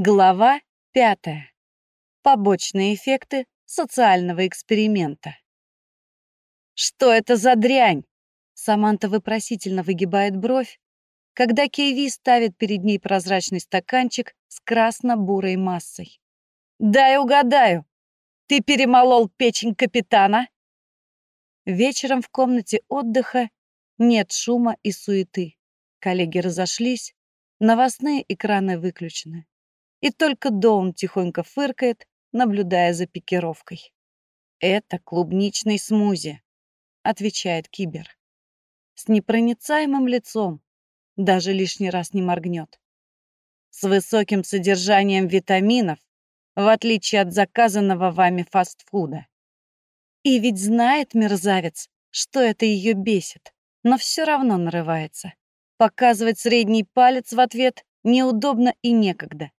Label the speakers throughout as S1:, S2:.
S1: Глава пятая. Побочные эффекты социального эксперимента. «Что это за дрянь?» Саманта вопросительно выгибает бровь, когда Кейви ставит перед ней прозрачный стаканчик с красно-бурой массой. «Дай угадаю, ты перемолол печень капитана?» Вечером в комнате отдыха нет шума и суеты. Коллеги разошлись, новостные экраны выключены. И только Доун тихонько фыркает, наблюдая за пикировкой. «Это клубничный смузи», — отвечает Кибер. С непроницаемым лицом, даже лишний раз не моргнет. С высоким содержанием витаминов, в отличие от заказанного вами фастфуда. И ведь знает мерзавец, что это ее бесит, но все равно нарывается. Показывать средний палец в ответ неудобно и некогда.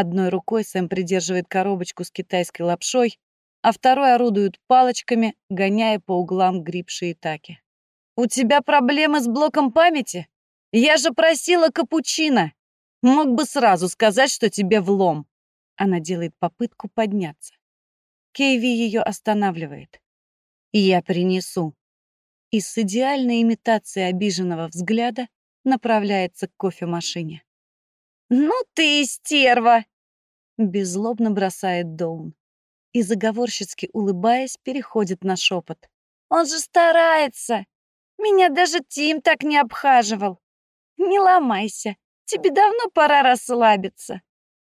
S1: Одной рукой Сэм придерживает коробочку с китайской лапшой, а второй орудует палочками, гоняя по углам гриб шиитаки. «У тебя проблемы с блоком памяти? Я же просила капучино! Мог бы сразу сказать, что тебе влом!» Она делает попытку подняться. Кейви ее останавливает. «Я принесу». И с идеальной имитацией обиженного взгляда направляется к кофемашине. «Ну ты и стерва!» Беззлобно бросает Доун. И заговорщицки улыбаясь, переходит на шепот. «Он же старается! Меня даже Тим так не обхаживал! Не ломайся, тебе давно пора расслабиться!»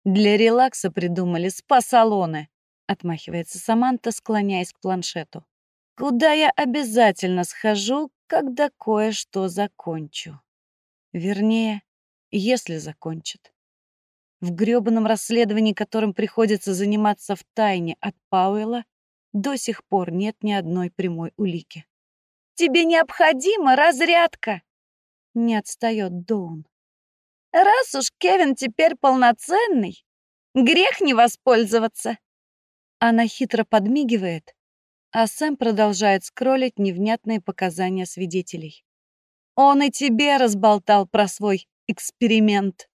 S1: Для релакса придумали спа-салоны, отмахивается Саманта, склоняясь к планшету. Куда я обязательно схожу, когда кое-что закончу. Вернее, если закончит. В грёбаном расследовании, которым приходится заниматься в тайне от Пауэлла, до сих пор нет ни одной прямой улики. «Тебе необходима разрядка!» Не отстает Доун. «Раз уж Кевин теперь полноценный, грех не воспользоваться!» Она хитро подмигивает, а Сэм продолжает скроллить невнятные показания свидетелей. Он и тебе разболтал про свой эксперимент.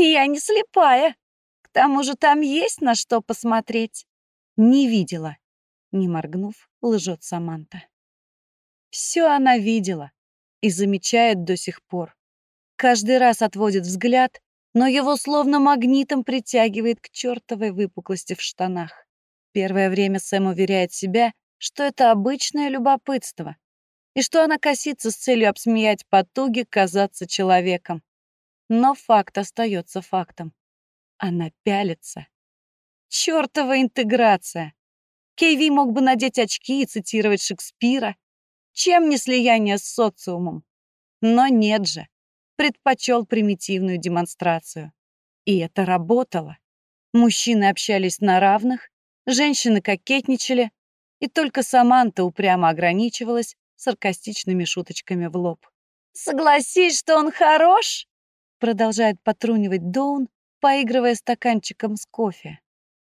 S1: Я не слепая. К тому же там есть на что посмотреть. Не видела. Не моргнув, лжет Саманта. Все она видела и замечает до сих пор. Каждый раз отводит взгляд, но его словно магнитом притягивает к чертовой выпуклости в штанах. Первое время Сэм уверяет себя, что это обычное любопытство, и что она косится с целью обсмеять потуги казаться человеком. Но факт остается фактом. Она пялится. Чёртова интеграция! Кейви мог бы надеть очки и цитировать Шекспира. Чем не слияние с социумом? Но нет же. Предпочел примитивную демонстрацию. И это работало. Мужчины общались на равных, женщины кокетничали, и только Саманта упрямо ограничивалась саркастичными шуточками в лоб. «Согласись, что он хорош?» Продолжает потрунивать Доун, поигрывая стаканчиком с кофе.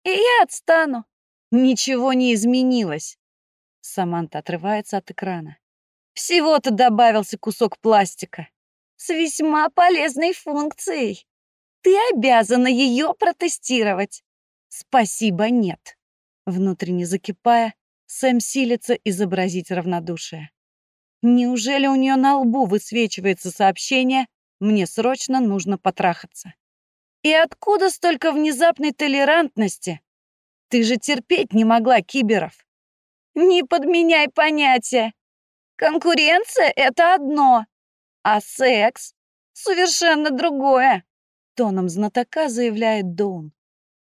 S1: «И я отстану». «Ничего не изменилось». Саманта отрывается от экрана. «Всего-то добавился кусок пластика. С весьма полезной функцией. Ты обязана ее протестировать». «Спасибо, нет». Внутренне закипая, Сэм силится изобразить равнодушие. Неужели у нее на лбу высвечивается сообщение «Мне срочно нужно потрахаться»? И откуда столько внезапной толерантности? Ты же терпеть не могла киберов. Не подменяй понятия. Конкуренция — это одно, а секс — совершенно другое, тоном знатока заявляет Доун.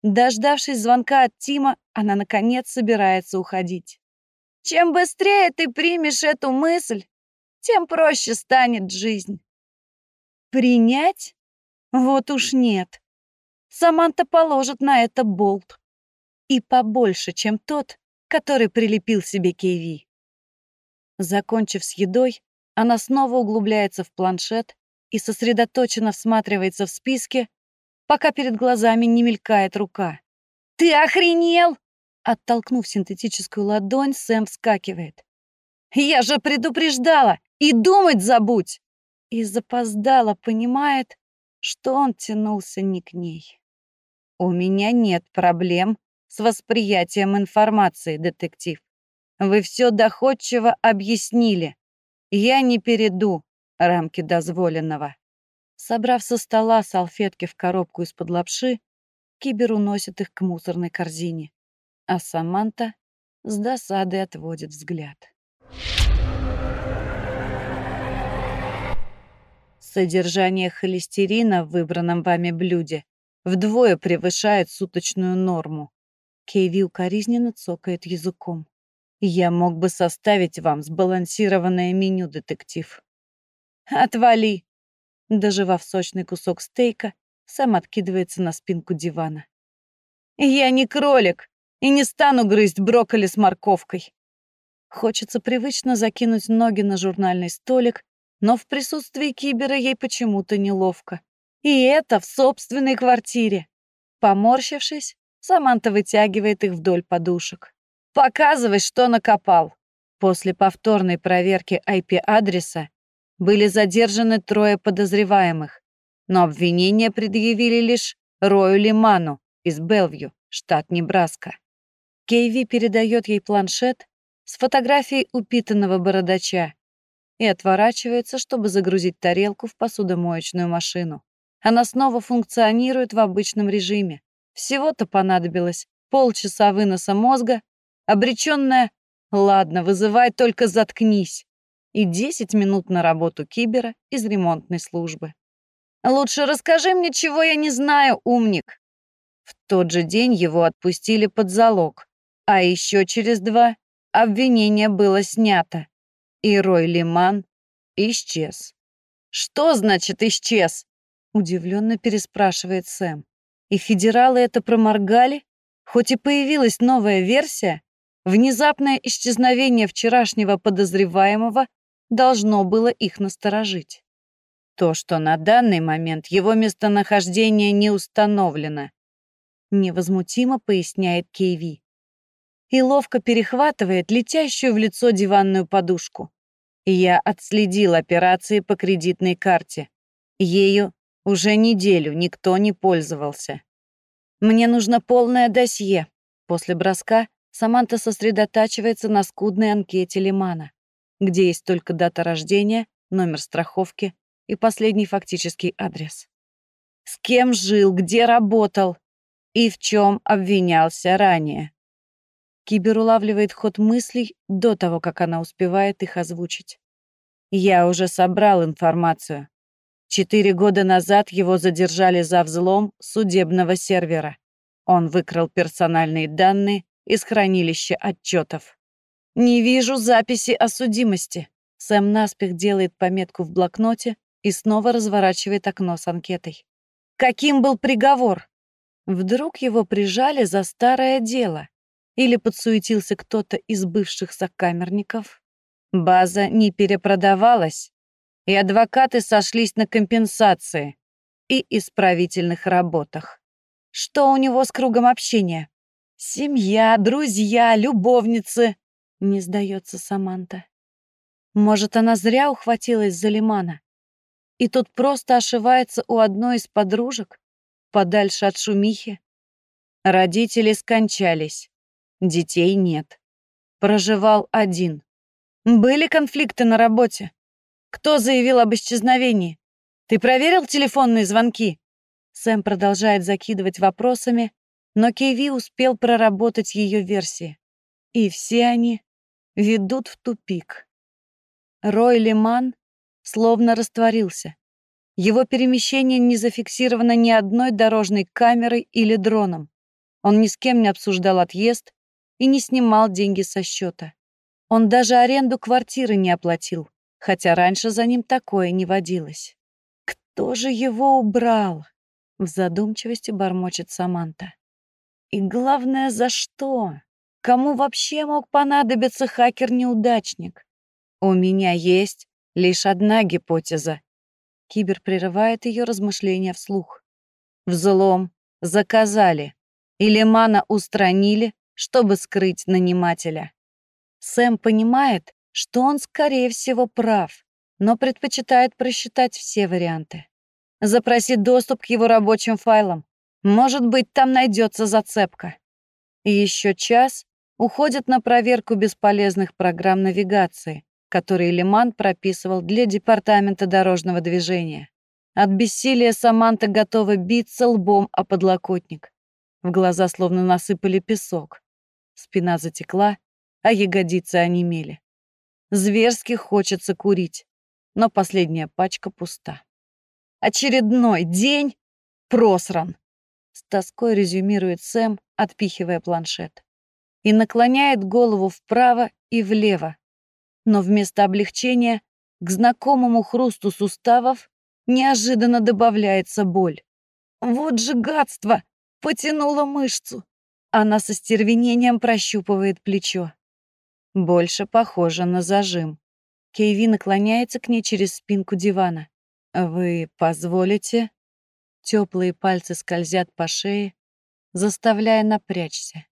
S1: Дождавшись звонка от Тима, она, наконец, собирается уходить. Чем быстрее ты примешь эту мысль, тем проще станет жизнь. Принять? Вот уж нет. Саманта положит на это болт. И побольше, чем тот, который прилепил себе Кейви. Закончив с едой, она снова углубляется в планшет и сосредоточенно всматривается в списке, пока перед глазами не мелькает рука. «Ты охренел?» Оттолкнув синтетическую ладонь, Сэм вскакивает. «Я же предупреждала! И думать забудь!» И запоздала, понимает, что он тянулся не к ней. «У меня нет проблем с восприятием информации, детектив. Вы все доходчиво объяснили. Я не перейду рамки дозволенного». Собрав со стола салфетки в коробку из-под лапши, Кибер уносит их к мусорной корзине, а Саманта с досадой отводит взгляд. Содержание холестерина в выбранном вами блюде вдвое превышает суточную норму. Кейви укоризненно цокает языком. Я мог бы составить вам сбалансированное меню, детектив. Отвали! Доживав сочный кусок стейка, сам откидывается на спинку дивана. Я не кролик и не стану грызть брокколи с морковкой. Хочется привычно закинуть ноги на журнальный столик но в присутствии Кибера ей почему-то неловко. И это в собственной квартире. Поморщившись, Саманта вытягивает их вдоль подушек. «Показывай, что накопал». После повторной проверки IP-адреса были задержаны трое подозреваемых, но обвинения предъявили лишь Рою Лиману из Белвью, штат Небраска. Кейви передает ей планшет с фотографией упитанного бородача и отворачивается, чтобы загрузить тарелку в посудомоечную машину. Она снова функционирует в обычном режиме. Всего-то понадобилось полчаса выноса мозга, обреченная «Ладно, вызывай, только заткнись» и 10 минут на работу кибера из ремонтной службы. «Лучше расскажи мне, чего я не знаю, умник». В тот же день его отпустили под залог, а еще через два обвинение было снято и Рой Лиман исчез. «Что значит исчез?» — удивленно переспрашивает Сэм. «И федералы это проморгали? Хоть и появилась новая версия, внезапное исчезновение вчерашнего подозреваемого должно было их насторожить. То, что на данный момент его местонахождение не установлено, невозмутимо поясняет Кейви и ловко перехватывает летящую в лицо диванную подушку. Я отследил операции по кредитной карте. Ею уже неделю никто не пользовался. Мне нужно полное досье. После броска Саманта сосредотачивается на скудной анкете Лимана, где есть только дата рождения, номер страховки и последний фактический адрес. С кем жил, где работал и в чем обвинялся ранее. Кибер улавливает ход мыслей до того, как она успевает их озвучить. Я уже собрал информацию. Четыре года назад его задержали за взлом судебного сервера. Он выкрал персональные данные из хранилища отчетов. «Не вижу записи о судимости». Сэм наспех делает пометку в блокноте и снова разворачивает окно с анкетой. «Каким был приговор?» Вдруг его прижали за старое дело. Или подсуетился кто-то из бывших сокамерников? База не перепродавалась, и адвокаты сошлись на компенсации и исправительных работах. Что у него с кругом общения? Семья, друзья, любовницы. Не сдается Саманта. Может, она зря ухватилась за Лимана? И тут просто ошивается у одной из подружек, подальше от шумихи. Родители скончались. Детей нет. Проживал один. Были конфликты на работе. Кто заявил об исчезновении? Ты проверил телефонные звонки? Сэм продолжает закидывать вопросами, но Кейви успел проработать ее версии. И все они ведут в тупик. Рой Лиман словно растворился. Его перемещение не зафиксировано ни одной дорожной камерой или дроном. Он ни с кем не обсуждал отъезд, и не снимал деньги со счета. Он даже аренду квартиры не оплатил, хотя раньше за ним такое не водилось. Кто же его убрал? В задумчивости бормочет Саманта. И главное, за что? Кому вообще мог понадобиться хакер-неудачник? У меня есть лишь одна гипотеза. Кибер прерывает ее размышления вслух. Взлом заказали. Или мана устранили, чтобы скрыть нанимателя. Сэм понимает, что он, скорее всего, прав, но предпочитает просчитать все варианты. Запроси доступ к его рабочим файлам. Может быть, там найдется зацепка. И еще час уходит на проверку бесполезных программ навигации, которые Лиман прописывал для Департамента дорожного движения. От бессилия Саманта готова биться лбом о подлокотник. В глаза словно насыпали песок. Спина затекла, а ягодицы онемели. Зверски хочется курить, но последняя пачка пуста. Очередной день просран. С тоской резюмирует Сэм, отпихивая планшет. И наклоняет голову вправо и влево. Но вместо облегчения к знакомому хрусту суставов неожиданно добавляется боль. Вот же гадство! Потянула мышцу. Она со стервенением прощупывает плечо. Больше похоже на зажим. Кейви наклоняется к ней через спинку дивана. «Вы позволите?» Теплые пальцы скользят по шее, заставляя напрячься.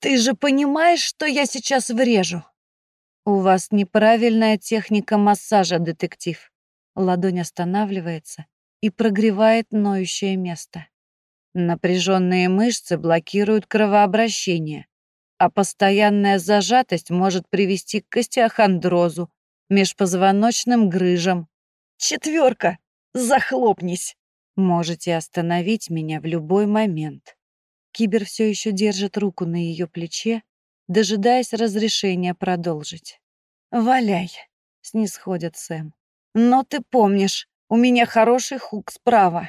S1: «Ты же понимаешь, что я сейчас врежу?» «У вас неправильная техника массажа, детектив». Ладонь останавливается и прогревает ноющее место. Напряженные мышцы блокируют кровообращение, а постоянная зажатость может привести к остеохондрозу, межпозвоночным грыжам. Четверка! Захлопнись! Можете остановить меня в любой момент. Кибер все еще держит руку на ее плече, дожидаясь разрешения продолжить. «Валяй!» — снисходит Сэм. «Но ты помнишь, у меня хороший хук справа.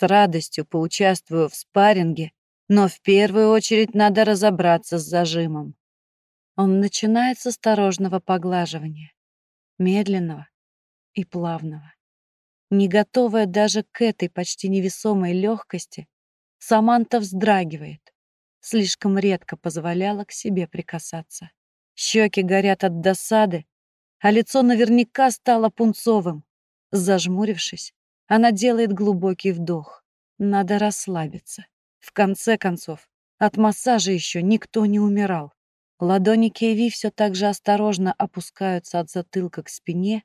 S1: С радостью поучаствую в спарринге, но в первую очередь надо разобраться с зажимом». Он начинает с осторожного поглаживания, медленного и плавного. Не готовая даже к этой почти невесомой легкости, Саманта вздрагивает. Слишком редко позволяла к себе прикасаться. Щеки горят от досады, а лицо наверняка стало пунцовым. Зажмурившись, она делает глубокий вдох. Надо расслабиться. В конце концов, от массажа еще никто не умирал. Ладони Кейви все так же осторожно опускаются от затылка к спине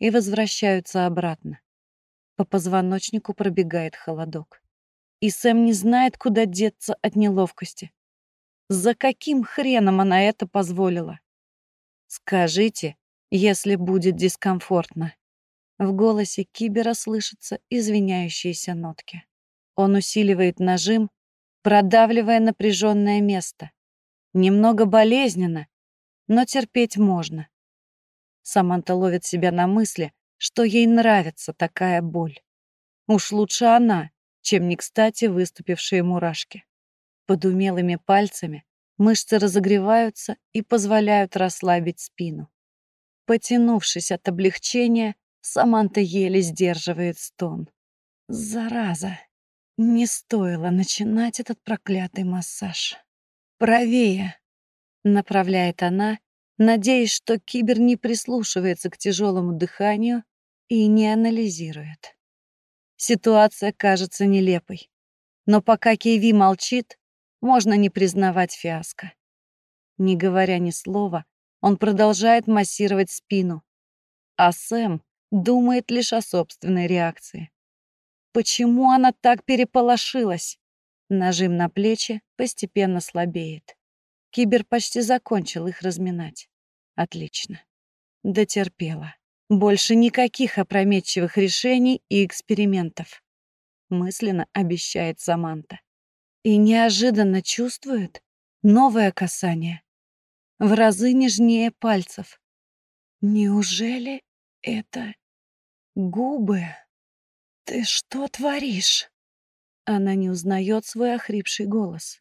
S1: и возвращаются обратно. По позвоночнику пробегает холодок. И Сэм не знает, куда деться от неловкости. За каким хреном она это позволила? Скажите, если будет дискомфортно. В голосе Кибера слышатся извиняющиеся нотки. Он усиливает нажим, продавливая напряженное место. Немного болезненно, но терпеть можно. Саманта ловит себя на мысли, что ей нравится такая боль. Уж лучше она, чем не кстати выступившие мурашки. Под умелыми пальцами мышцы разогреваются и позволяют расслабить спину. Потянувшись от облегчения, Саманта еле сдерживает стон. Зараза! Не стоило начинать этот проклятый массаж. «Правее!» — направляет она, надеясь, что кибер не прислушивается к тяжелому дыханию и не анализирует. Ситуация кажется нелепой, но пока Кейви молчит, можно не признавать фиаско. Не говоря ни слова, он продолжает массировать спину, а Сэм думает лишь о собственной реакции. Почему она так переполошилась? Нажим на плечи постепенно слабеет. Кибер почти закончил их разминать. Отлично. Дотерпела. Больше никаких опрометчивых решений и экспериментов. Мысленно обещает Саманта. И неожиданно чувствует новое касание. В разы нежнее пальцев. Неужели это губы? Ты что творишь? Она не узнает свой охрипший голос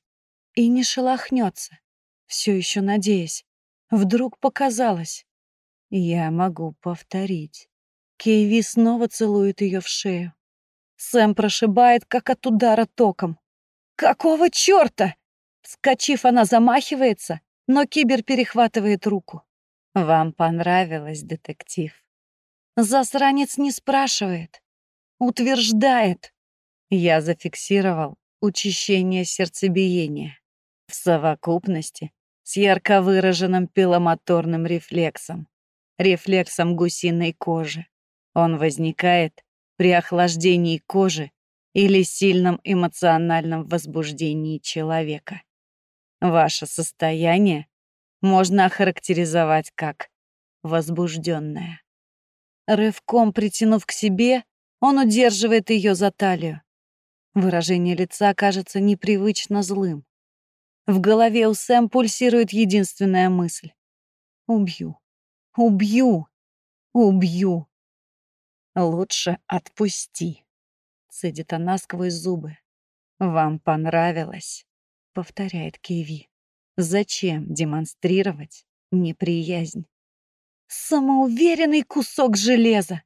S1: и не шелохнется, все еще надеясь. Вдруг показалось. Я могу повторить. Кейви снова целует ее в шею. Сэм прошибает, как от удара током. «Какого черта?» Вскочив, она замахивается, но Кибер перехватывает руку. «Вам понравилось, детектив?» Засранец не спрашивает, утверждает. Я зафиксировал учащение сердцебиения в совокупности с ярко выраженным пиломоторным рефлексом, рефлексом гусиной кожи. Он возникает при охлаждении кожи или сильном эмоциональном возбуждении человека. Ваше состояние можно охарактеризовать как возбужденное. Рывком притянув к себе, он удерживает ее за талию. Выражение лица кажется непривычно злым. В голове у Сэм пульсирует единственная мысль. «Убью! Убью! Убью!» «Лучше отпусти», — цедит она сквозь зубы. «Вам понравилось», — повторяет Киви. «Зачем демонстрировать неприязнь?» Самоуверенный кусок железа.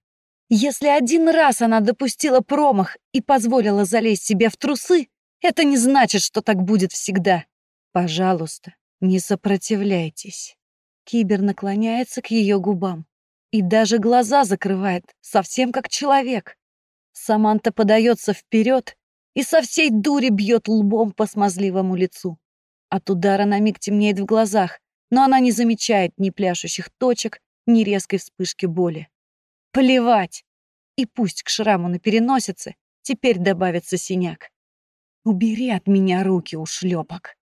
S1: Если один раз она допустила промах и позволила залезть себе в трусы, это не значит, что так будет всегда. Пожалуйста, не сопротивляйтесь. Кибер наклоняется к ее губам и даже глаза закрывает, совсем как человек. Саманта подается вперед и со всей дури бьет лбом по смазливому лицу. От удара на миг темнеет в глазах, но она не замечает ни пляшущих точек, ни резкой вспышки боли. Плевать! И пусть к шраму на переносице теперь добавится синяк. Убери от меня руки, ушлепок.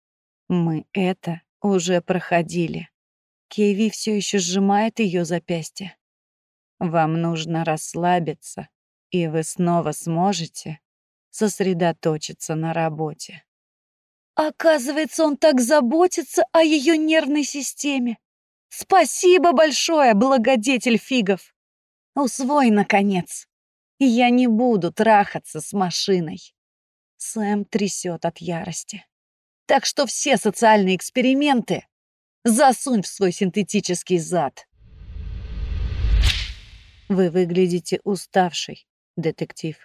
S1: Мы это уже проходили. Кеви все еще сжимает ее запястье. Вам нужно расслабиться, и вы снова сможете сосредоточиться на работе. Оказывается, он так заботится о ее нервной системе. Спасибо большое, благодетель фигов. Усвой, наконец. Я не буду трахаться с машиной. Сэм трясет от ярости. Так что все социальные эксперименты засунь в свой синтетический зад. Вы выглядите уставший, детектив.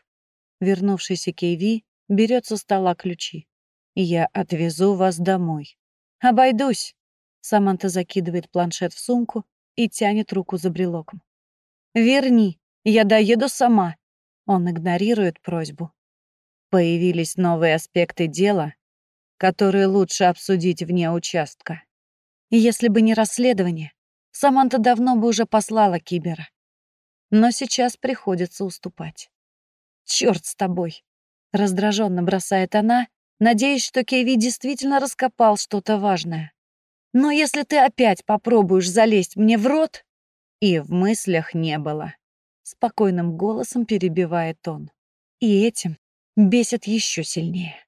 S1: Вернувшийся Кейви берет со стола ключи. Я отвезу вас домой. Обойдусь. Саманта закидывает планшет в сумку и тянет руку за брелоком. «Верни, я доеду сама». Он игнорирует просьбу. Появились новые аспекты дела, которые лучше обсудить вне участка. Если бы не расследование, Саманта давно бы уже послала Кибера. Но сейчас приходится уступать. «Чёрт с тобой!» — раздраженно бросает она, надеясь, что Кеви действительно раскопал что-то важное. Но если ты опять попробуешь залезть мне в рот, и в мыслях не было. Спокойным голосом перебивает он. И этим бесит еще сильнее.